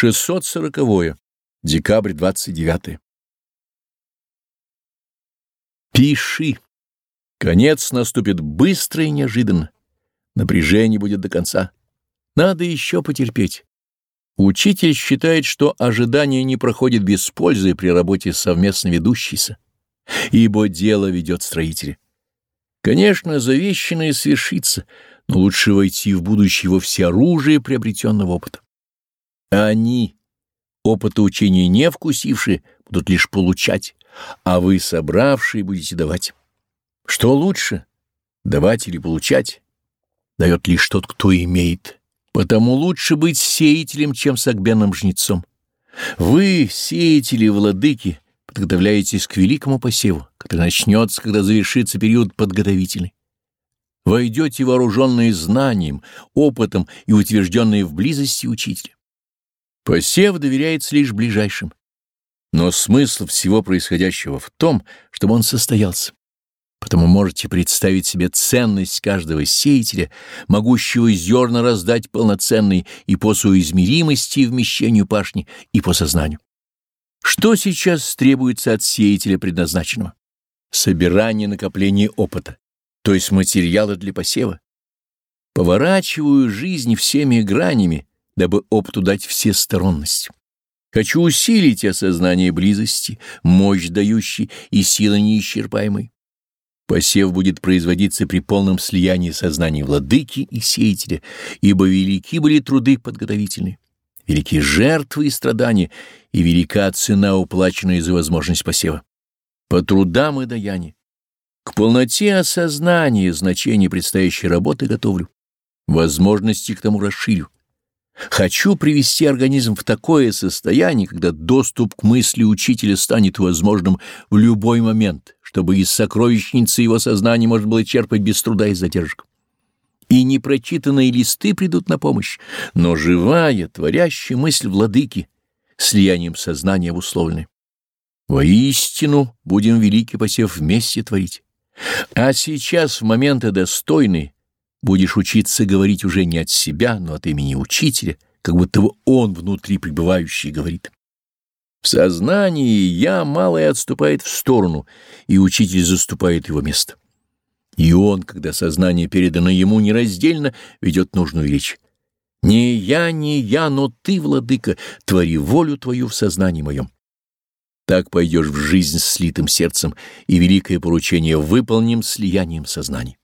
640. -е. Декабрь 29. Пиши. Конец наступит быстро и неожиданно. Напряжение будет до конца. Надо еще потерпеть. Учитель считает, что ожидание не проходит без пользы при работе совместно ведущейся, ибо дело ведет строителя. Конечно, завещанное свершится, но лучше войти в будущее во всеоружие приобретенного опыта. Они, опыта учения не вкусившие, будут лишь получать, а вы, собравшие, будете давать. Что лучше, давать или получать? Дает лишь тот, кто имеет. Потому лучше быть сеятелем, чем согбенным жнецом. Вы, сеятели, владыки, подготовляетесь к великому посеву, который начнется, когда завершится период подготовительный. Войдете вооруженные знанием, опытом и утвержденные в близости учителя. Посев доверяется лишь ближайшим. Но смысл всего происходящего в том, чтобы он состоялся. Потому можете представить себе ценность каждого сеятеля, могущего зерна раздать полноценные и по соизмеримости и вмещению пашни, и по сознанию. Что сейчас требуется от сеятеля предназначенного? Собирание накопления опыта, то есть материала для посева. Поворачиваю жизнь всеми гранями, дабы опыту дать всесторонность. Хочу усилить осознание близости, мощь дающей и силы неисчерпаемой. Посев будет производиться при полном слиянии сознания владыки и сеятеля, ибо велики были труды подготовительные, велики жертвы и страдания, и велика цена, уплаченная за возможность посева. По трудам и даянию. К полноте осознания значения предстоящей работы готовлю, возможности к тому расширю. Хочу привести организм в такое состояние, когда доступ к мысли учителя станет возможным в любой момент, чтобы из сокровищницы его сознания можно было черпать без труда и задержек. И непрочитанные листы придут на помощь, но живая, творящая мысль владыки, слиянием сознания обусловлены. Воистину будем великий посев вместе творить. А сейчас, в моменты достойные, будешь учиться говорить уже не от себя, но от имени учителя, как будто он внутри пребывающий говорит. В сознании «я» малое отступает в сторону, и учитель заступает его место. И он, когда сознание передано ему нераздельно, ведет нужную речь. «Не я, не я, но ты, владыка, твори волю твою в сознании моем». Так пойдешь в жизнь с слитым сердцем, и великое поручение выполним слиянием сознаний.